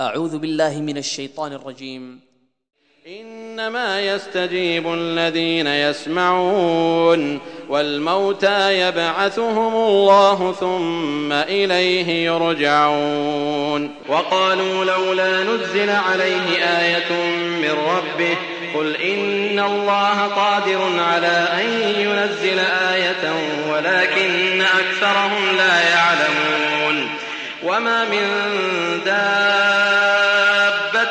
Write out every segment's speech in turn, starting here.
أعوذ بالله من الشيطان الرجيم. إنما يستجيب الذين يسمعون والموتى يبعثهم الله ثم إليه يرجعون. وقالوا لولا نزل عليه آية من ربه قل إن الله قادر على أن ينزل آية ولكن أكثرهم لا يعلمون. وما من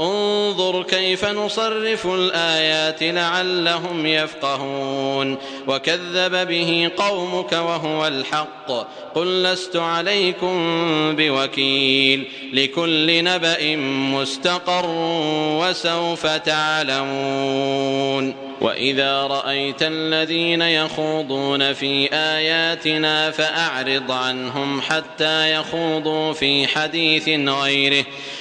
انظر كيف نصرف الآيات لعلهم يفقهون. وكذب به قومك وهو الحق. قل لست عليكم بوكيل. لكل نبأ مستقر وسوف تعلمون. وإذا رأيت الذين يخوضون في آياتنا فأعرض عنهم حتى يخوضوا في حديث غيره.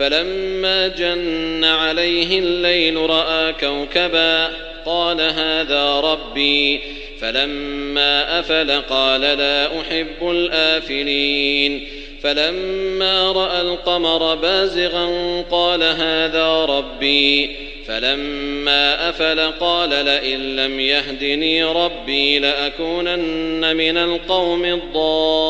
فلما جن عليه الليل رأى كوكبا قال هذا ربي. فلما أفل قال لا أحب الآفلين. فلما رأى القمر بازغا قال هذا ربي. فلما أفل قال لئن لم يهدني ربي لأكونن من القوم الضالين.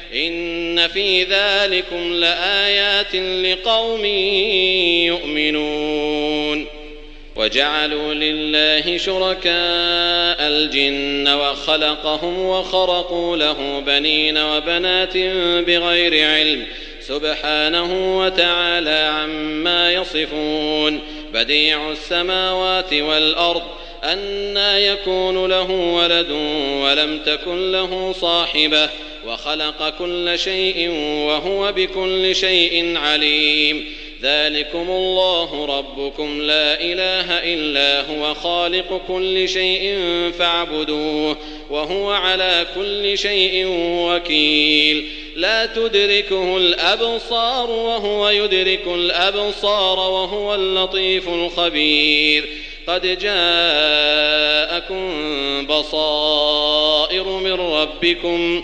إن في ذلكم لآيات لقوم يؤمنون. وجعلوا لله شركاء الجن وخلقهم وخرقوا له بنين وبنات بغير علم. سبحانه وتعالى عما يصفون. بديع السماوات والأرض أنا يكون له ولد ولم تكن له صاحبة. وخلق كل شيء وهو بكل شيء عليم. ذلكم الله ربكم لا إله إلا هو خالق كل شيء فاعبدوه وهو على كل شيء وكيل. لا تدركه الأبصار وهو يدرك الأبصار وهو اللطيف الخبير. قد جاءكم بصائر من ربكم